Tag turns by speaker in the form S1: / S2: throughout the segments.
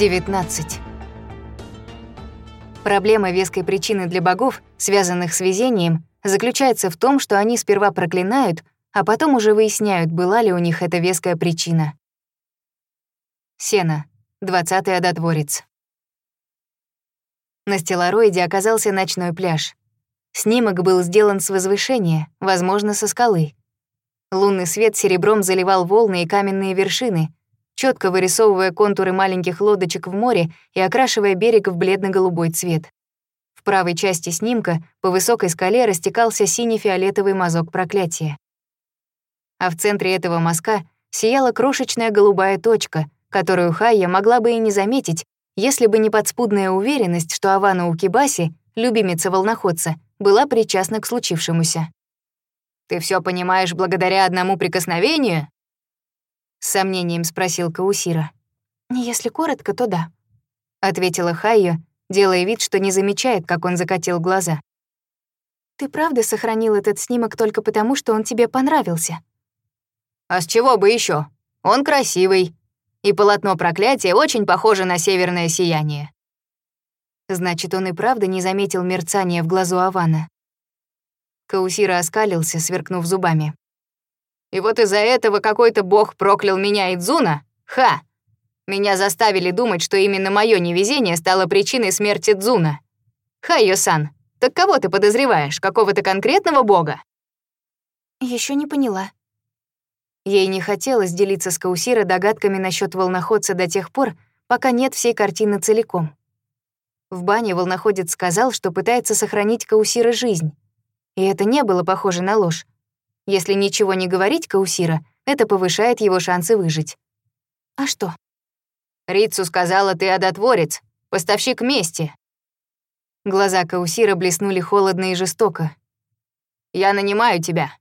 S1: 19. Проблема веской причины для богов, связанных с везением, заключается в том, что они сперва проклинают, а потом уже выясняют, была ли у них эта веская причина. Сена, 20-й одотворец. На стеллароиде оказался ночной пляж. Снимок был сделан с возвышения, возможно, со скалы. Лунный свет серебром заливал волны и каменные вершины — четко вырисовывая контуры маленьких лодочек в море и окрашивая берег в бледно-голубой цвет. В правой части снимка по высокой скале растекался синий-фиолетовый мазок проклятия. А в центре этого мазка сияла крошечная голубая точка, которую Хайя могла бы и не заметить, если бы не подспудная уверенность, что Авана Укибаси, любимица волноходца, была причастна к случившемуся. «Ты все понимаешь благодаря одному прикосновению?» — с сомнением спросил Каусира.
S2: «Если коротко, то да», —
S1: ответила Хайо, делая вид, что не замечает, как он закатил глаза.
S2: «Ты правда сохранил этот снимок только потому, что он тебе понравился?»
S1: «А с чего бы еще? Он красивый. И полотно проклятия очень похоже на северное сияние». Значит, он и правда не заметил мерцания в глазу Авана. Каусира оскалился, сверкнув зубами. И вот из-за этого какой-то бог проклял меня и Дзуна? Ха! Меня заставили думать, что именно мое невезение стало причиной смерти Дзуна. Ха, Йосан, так кого ты подозреваешь, какого-то конкретного бога?
S2: Еще не поняла.
S1: Ей не хотелось делиться с Каусира догадками насчет волноходца до тех пор, пока нет всей картины целиком. В бане волноходец сказал, что пытается сохранить Каусира жизнь. И это не было похоже на ложь. Если ничего не говорить Каусира, это повышает его шансы выжить.
S2: А что?
S1: Рицу сказала, ты одотворец, поставщик мести. Глаза Каусира блеснули холодно и жестоко. Я нанимаю тебя.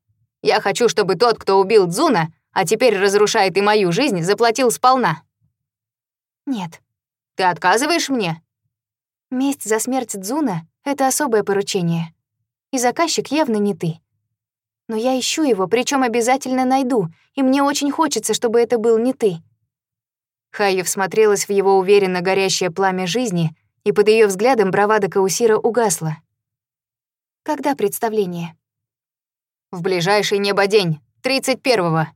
S1: Я хочу, чтобы тот, кто убил Дзуна, а теперь разрушает и мою жизнь, заплатил сполна.
S2: Нет.
S1: Ты отказываешь мне?
S2: Месть за смерть Дзуна — это особое поручение. И заказчик явно не ты. Но я ищу его, причем обязательно найду, и мне очень хочется, чтобы это был не ты».
S1: Хайя всмотрелась в его уверенно горящее пламя жизни, и под ее взглядом бравада Каусира угасла.
S2: «Когда представление?»
S1: «В ближайший небодень, 31-го».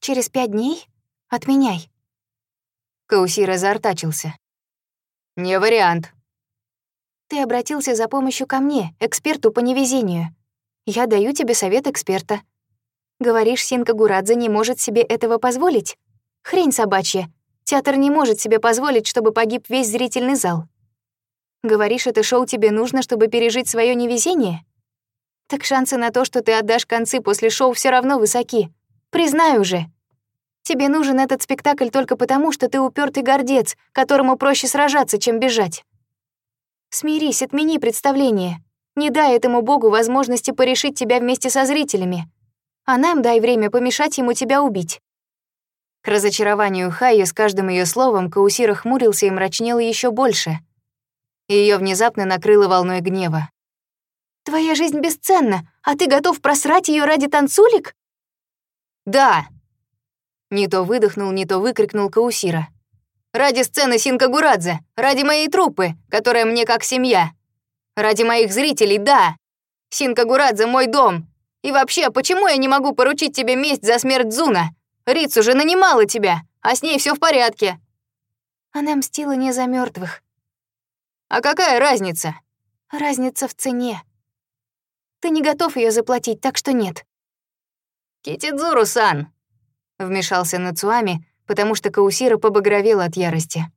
S2: «Через пять дней? Отменяй».
S1: Каусира заортачился. «Не вариант».
S2: «Ты обратился за помощью ко мне, эксперту по невезению. Я даю тебе совет эксперта. Говоришь, Синка Гурадзе не может себе этого позволить? Хрень собачья. Театр не может себе позволить, чтобы погиб весь зрительный зал. Говоришь, это шоу тебе нужно, чтобы пережить свое невезение? Так шансы на то, что ты отдашь концы после шоу, все равно высоки. Признаю уже. Тебе нужен этот спектакль только потому, что ты упертый гордец, которому проще сражаться, чем бежать. Смирись, отмени представление. Не дай этому богу возможности порешить тебя вместе со зрителями. А нам дай время помешать ему тебя убить».
S1: К разочарованию Хайо с каждым ее словом Каусира хмурился и мрачнел еще больше. Ее внезапно накрыло волной гнева.
S2: «Твоя жизнь бесценна, а ты готов просрать ее ради танцулик?»
S1: «Да!» Не то выдохнул, не то выкрикнул Каусира. «Ради сцены Синкагурадзе, ради моей труппы, которая мне как семья!» Ради моих зрителей, да. Синка Гурадзе — мой дом. И вообще, почему я не могу поручить тебе месть за смерть Зуна? Риц уже нанимала тебя, а с ней все в порядке.
S2: Она мстила не за мертвых.
S1: А какая разница?
S2: Разница в цене. Ты не готов ее заплатить, так что нет.
S1: Китидзуру-сан, вмешался Нацуами, потому что Каусира побагровела от ярости.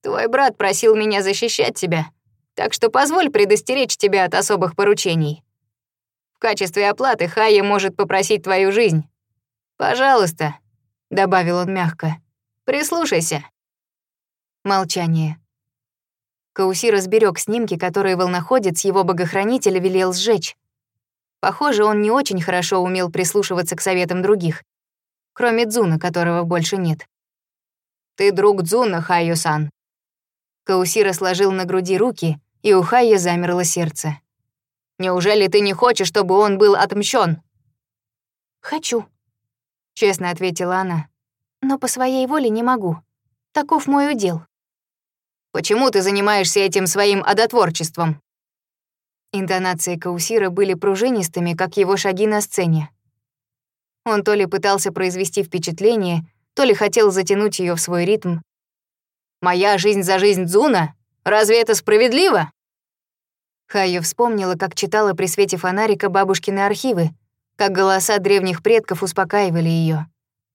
S1: Твой брат просил меня защищать тебя, так что позволь предостеречь тебя от особых поручений. В качестве оплаты Хайя может попросить твою жизнь. Пожалуйста, — добавил он мягко, — прислушайся. Молчание. Кауси разберег снимки, которые волноходец его богохранителя велел сжечь. Похоже, он не очень хорошо умел прислушиваться к советам других, кроме Дзуна, которого больше нет. «Ты друг Дзуна, Хайо-сан», Каусира сложил на груди руки, и у Хайя замерло сердце. «Неужели ты не хочешь, чтобы он был отмщен?
S2: «Хочу», —
S1: честно ответила она.
S2: «Но по своей воле не могу. Таков мой удел».
S1: «Почему ты занимаешься этим своим одотворчеством?» Интонации Каусира были пружинистыми, как его шаги на сцене. Он то ли пытался произвести впечатление, то ли хотел затянуть ее в свой ритм, Моя жизнь за жизнь Дзуна? Разве это справедливо?» Хайо вспомнила, как читала при свете фонарика бабушкины архивы, как голоса древних предков успокаивали ее,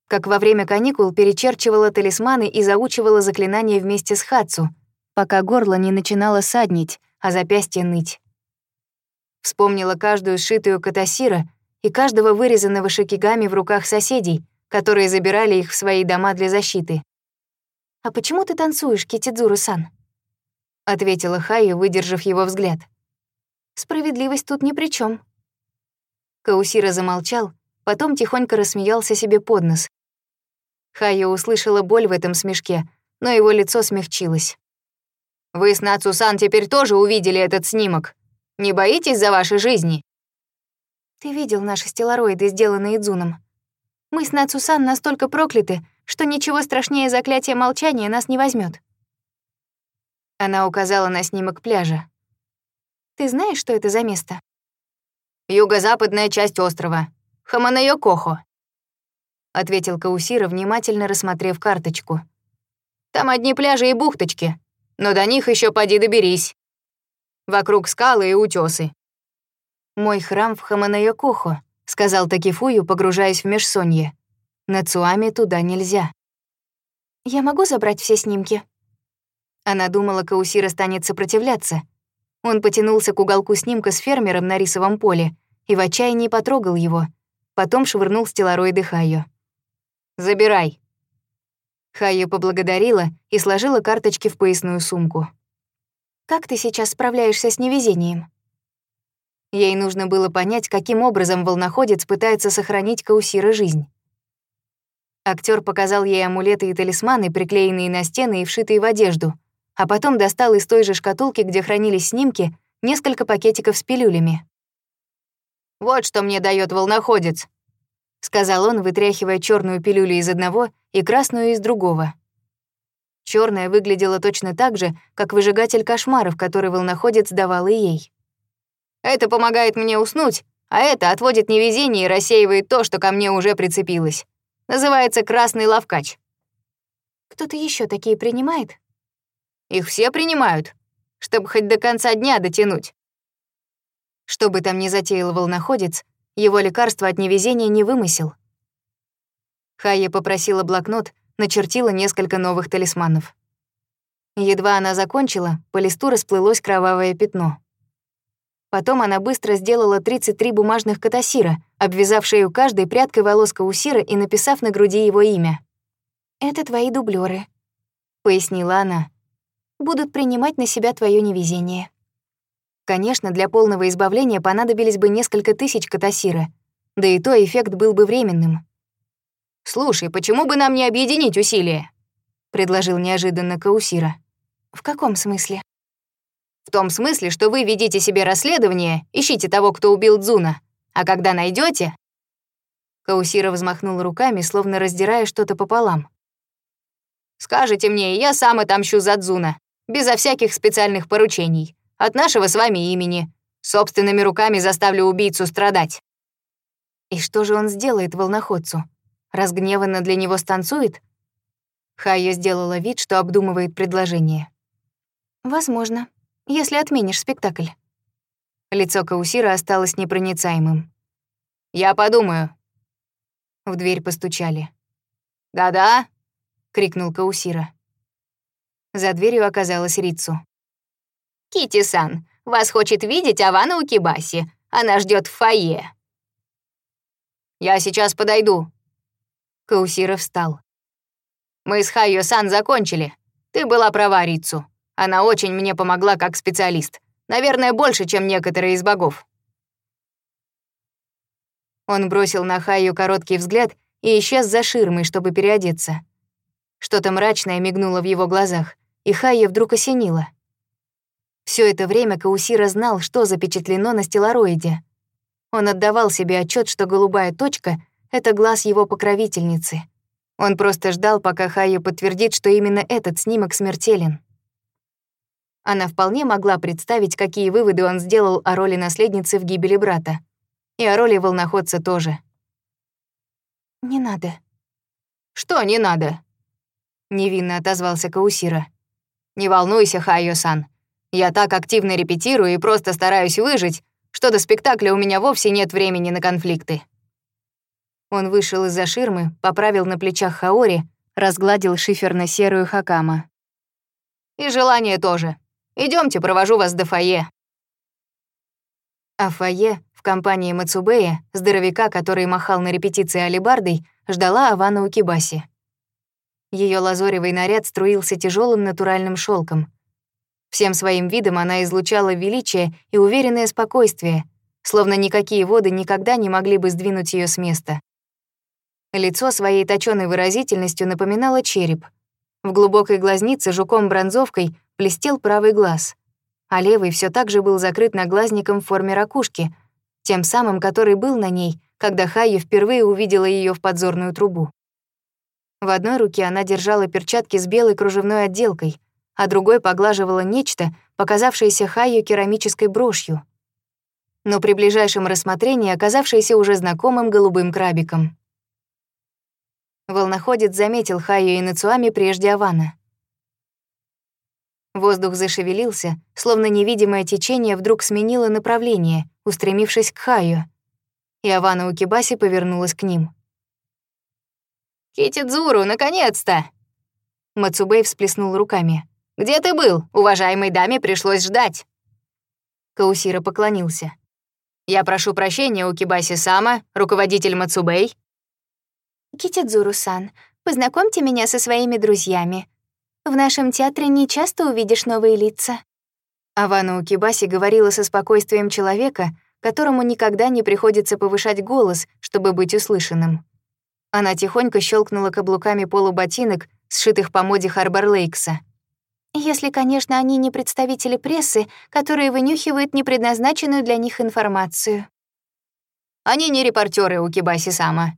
S1: как во время каникул перечерчивала талисманы и заучивала заклинания вместе с Хацу, пока горло не начинало саднить, а запястье ныть. Вспомнила каждую сшитую катасира и каждого вырезанного шикигами в руках соседей, которые забирали их в свои дома для защиты.
S2: «А почему ты танцуешь, Китидзуру-сан?»
S1: — ответила Хая, выдержав его взгляд.
S2: «Справедливость тут ни при чем.
S1: Каусира замолчал, потом тихонько рассмеялся себе под нос. Хая услышала боль в этом смешке, но его лицо смягчилось. «Вы с Нацусан теперь тоже увидели этот снимок. Не боитесь за ваши жизни?»
S2: «Ты видел наши стеллароиды, сделанные Дзуном. Мы с Нацусан настолько прокляты, что ничего страшнее заклятия молчания нас не возьмет.
S1: Она указала на снимок пляжа.
S2: «Ты знаешь, что это за место?»
S1: «Юго-западная часть острова. Хаманайо-Кохо», — ответил Каусира, внимательно рассмотрев карточку. «Там одни пляжи и бухточки, но до них еще поди доберись. Вокруг скалы и утесы. «Мой храм в Хаманайо-Кохо», — сказал Такифую, погружаясь в межсонье. На Цуаме туда нельзя.
S2: «Я могу забрать все снимки?»
S1: Она думала, Каусира станет сопротивляться. Он потянулся к уголку снимка с фермером на рисовом поле и в отчаянии потрогал его, потом швырнул стеллароиды Хайо. «Забирай!» Хайо поблагодарила и сложила карточки в поясную сумку.
S2: «Как ты сейчас справляешься с невезением?»
S1: Ей нужно было понять, каким образом волноходец пытается сохранить Каусира жизнь. Актер показал ей амулеты и талисманы, приклеенные на стены и вшитые в одежду, а потом достал из той же шкатулки, где хранились снимки, несколько пакетиков с пилюлями. «Вот что мне дает волноходец», — сказал он, вытряхивая черную пилюлю из одного и красную из другого. Черная выглядела точно так же, как выжигатель кошмаров, который волноходец давал и ей. «Это помогает мне уснуть, а это отводит невезение и рассеивает то, что ко мне уже прицепилось. Называется «Красный лавкач».
S2: Кто-то еще такие принимает?
S1: Их все принимают, чтобы хоть до конца дня дотянуть. Что бы там ни затеял волноходец, его лекарство от невезения не вымысел. Хая попросила блокнот, начертила несколько новых талисманов. Едва она закончила, по листу расплылось кровавое пятно. Потом она быстро сделала 33 бумажных катасира, обвязав шею каждой прядкой волос Каусира и написав на груди его имя.
S2: «Это твои дублеры,
S1: пояснила она.
S2: «Будут принимать на себя твое невезение».
S1: Конечно, для полного избавления понадобились бы несколько тысяч катасира, да и то эффект был бы временным. «Слушай, почему бы нам не объединить усилия?» — предложил неожиданно Каусира.
S2: «В каком смысле?»
S1: В том смысле, что вы ведите себе расследование, ищите того, кто убил Дзуна. А когда найдете, Каусира взмахнул руками, словно раздирая что-то пополам. Скажите мне, я сам отомщу за Дзуна, безо всяких специальных поручений, от нашего с вами имени. Собственными руками заставлю убийцу страдать». «И что же он сделает волноходцу? Разгневанно для него станцует?» Хайя сделала вид, что обдумывает предложение.
S2: «Возможно», если отменишь спектакль».
S1: Лицо Каусира осталось непроницаемым. «Я подумаю». В дверь постучали. «Да-да», — крикнул Каусира. За дверью оказалась Рицу. «Китти-сан, вас хочет видеть Авана Укибаси. Она ждет в фойе». «Я сейчас подойду». Каусира встал. «Мы с Хайо-сан закончили. Ты была права, Рицу. Она очень мне помогла как специалист. Наверное, больше, чем некоторые из богов». Он бросил на Хаю короткий взгляд и исчез за ширмой, чтобы переодеться. Что-то мрачное мигнуло в его глазах, и Хайя вдруг осенила. Все это время Каусира знал, что запечатлено на стеллароиде. Он отдавал себе отчет, что голубая точка — это глаз его покровительницы. Он просто ждал, пока Хайя подтвердит, что именно этот снимок смертелен. Она вполне могла представить, какие выводы он сделал о роли наследницы в гибели брата. И о роли волноходца тоже.
S2: «Не надо».
S1: «Что не надо?» Невинно отозвался Каусира. «Не волнуйся, Хайо-сан. Я так активно репетирую и просто стараюсь выжить, что до спектакля у меня вовсе нет времени на конфликты». Он вышел из-за ширмы, поправил на плечах Хаори, разгладил шиферно-серую Хакама. «И желание тоже. Идемте, провожу вас до фойе». А фойе в компании Мацубея, здоровяка, который махал на репетиции алибардой, ждала Авана Укибаси. Ее лазоревый наряд струился тяжелым натуральным шелком. Всем своим видом она излучала величие и уверенное спокойствие, словно никакие воды никогда не могли бы сдвинуть ее с места. Лицо своей точёной выразительностью напоминало череп. В глубокой глазнице жуком-бронзовкой блестел правый глаз, а левый все так же был закрыт наглазником в форме ракушки, тем самым, который был на ней, когда Хайя впервые увидела ее в подзорную трубу. В одной руке она держала перчатки с белой кружевной отделкой, а другой поглаживала нечто, показавшееся Хайю керамической брошью, но при ближайшем рассмотрении оказавшееся уже знакомым голубым крабиком. Волноходец заметил Хайю и Нацуами прежде Авана — Воздух зашевелился, словно невидимое течение вдруг сменило направление, устремившись к Хаю. И Авана Укибаси повернулась к ним. «Китидзуру, наконец-то!» Мацубей всплеснул руками. «Где ты был? Уважаемой даме пришлось ждать!» Каусира поклонился. «Я прошу прощения у Кибаси Сама, руководитель Мацубей».
S2: «Китидзуру-сан, познакомьте меня со своими друзьями», в нашем театре не часто увидишь новые лица».
S1: Авана Укибаси говорила со спокойствием человека, которому никогда не приходится повышать голос, чтобы быть услышанным. Она тихонько щелкнула каблуками полуботинок, сшитых по моде Харбор Лейкса.
S2: «Если, конечно, они не представители прессы, которые вынюхивают непредназначенную для них информацию».
S1: «Они не репортеры у Кибаси Сама».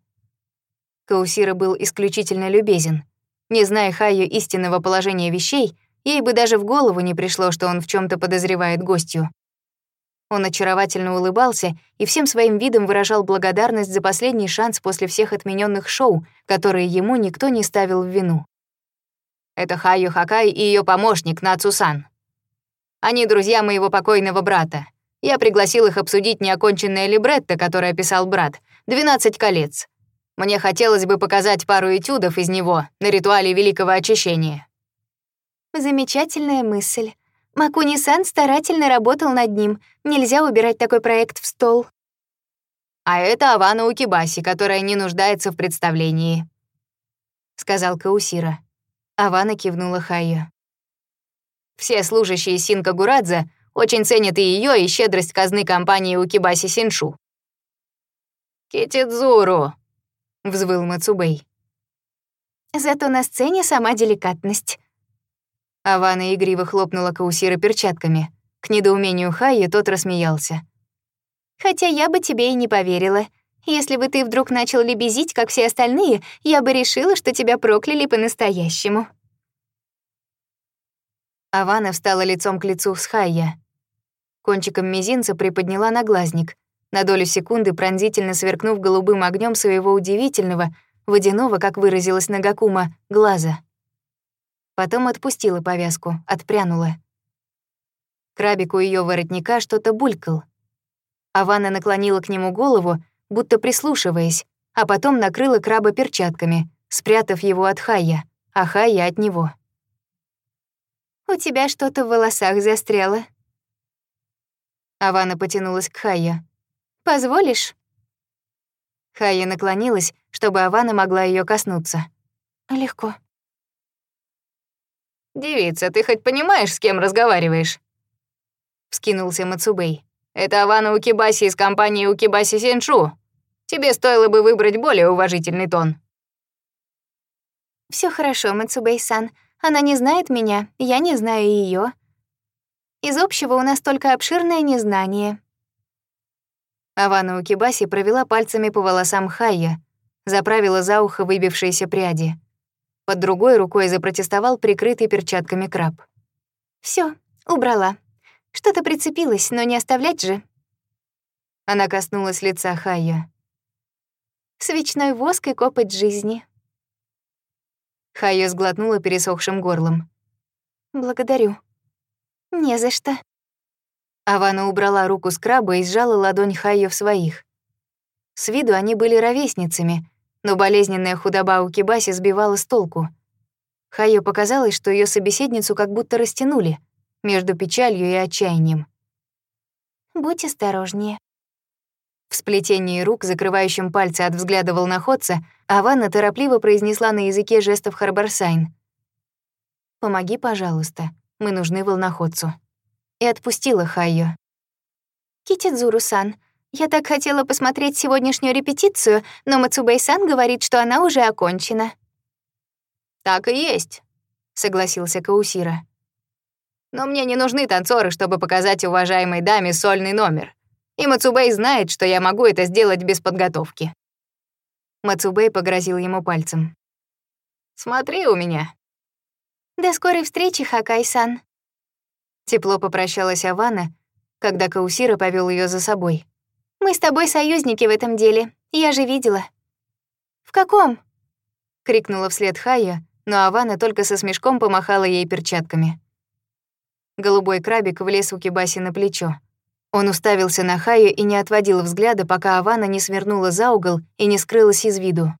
S1: Каусира был исключительно любезен. Не зная Хайо истинного положения вещей, ей бы даже в голову не пришло, что он в чем то подозревает гостью. Он очаровательно улыбался и всем своим видом выражал благодарность за последний шанс после всех отмененных шоу, которые ему никто не ставил в вину. «Это Хайо Хакай и ее помощник Нацусан. Они друзья моего покойного брата. Я пригласил их обсудить неоконченное либретто, которое писал брат, «12 колец». Мне хотелось бы показать пару этюдов из него на ритуале Великого Очищения».
S2: «Замечательная мысль. Макуни-сан старательно работал над ним. Нельзя убирать такой проект в стол».
S1: «А это Авана Укибаси, которая не нуждается в представлении», — сказал Каусира. Авана кивнула Хайо. «Все служащие Синка Гурадзе очень ценят и ее, и щедрость казны компании Укибаси Синшу». «Китидзуру!» взвыл Мацубей.
S2: Зато на сцене сама деликатность.
S1: Авана игриво хлопнула Каусира перчатками. К недоумению Хайи тот рассмеялся.
S2: «Хотя я бы тебе и не поверила. Если бы ты вдруг начал лебезить, как все остальные, я бы решила, что тебя прокляли по-настоящему».
S1: Авана встала лицом к лицу с Хайя. Кончиком мизинца приподняла наглазник, на долю секунды пронзительно сверкнув голубым огнем своего удивительного, водяного, как выразилась Нагакума, глаза. Потом отпустила повязку, отпрянула. Крабику ее воротника что-то булькал. Авана наклонила к нему голову, будто прислушиваясь, а потом накрыла краба перчатками, спрятав его от Хая, а Хая от него.
S2: «У тебя что-то в волосах застряло».
S1: Авана потянулась к Хая.
S2: Позволишь?»
S1: Хая наклонилась, чтобы Авана могла ее коснуться.
S2: «Легко».
S1: «Девица, ты хоть понимаешь, с кем разговариваешь?» Вскинулся Мацубей. «Это Авана Укибаси из компании Укибаси Сеншу. Тебе стоило бы выбрать более уважительный тон».
S2: Все хорошо, Мацубей-сан. Она не знает меня, я не знаю ее. Из общего у нас только обширное незнание»,
S1: Авана Укибаси провела пальцами по волосам Хайя, заправила за ухо выбившиеся пряди. Под другой рукой запротестовал прикрытый перчатками краб.
S2: Все, убрала. Что-то прицепилось, но не оставлять же».
S1: Она коснулась лица Хайя.
S2: «Свечной воск и копоть жизни».
S1: Хайя сглотнула пересохшим горлом.
S2: «Благодарю». «Не за что».
S1: Авана убрала руку с краба и сжала ладонь Хайо в своих. С виду они были ровесницами, но болезненная худоба у Кибаси сбивала с толку. Хайо показалось, что ее собеседницу как будто растянули между печалью и отчаянием.
S2: «Будь осторожнее»,
S1: в сплетении рук, закрывающим пальцы от взгляда волноходца, Аванна торопливо произнесла на языке жестов Харборсайн. «Помоги, пожалуйста, мы нужны волноходцу» и отпустила Хайо.
S2: «Китидзуру-сан, я так хотела посмотреть сегодняшнюю репетицию, но Мацубей-сан говорит, что она уже окончена».
S1: «Так и есть», — согласился Каусира. «Но мне не нужны танцоры, чтобы показать уважаемой даме сольный номер. И Мацубей знает, что я могу это сделать без подготовки». Мацубей погрозил ему пальцем. «Смотри у меня».
S2: «До скорой встречи, Хакай-сан»,
S1: Тепло попрощалась Авана, когда Каусира повел ее за собой.
S2: «Мы с тобой союзники в этом деле, я же видела».
S1: «В каком?» — крикнула вслед Хая, но Авана только со смешком помахала ей перчатками. Голубой крабик влез у Кибаси на плечо. Он уставился на Хаю и не отводил взгляда, пока Авана не свернула за угол и не скрылась из виду.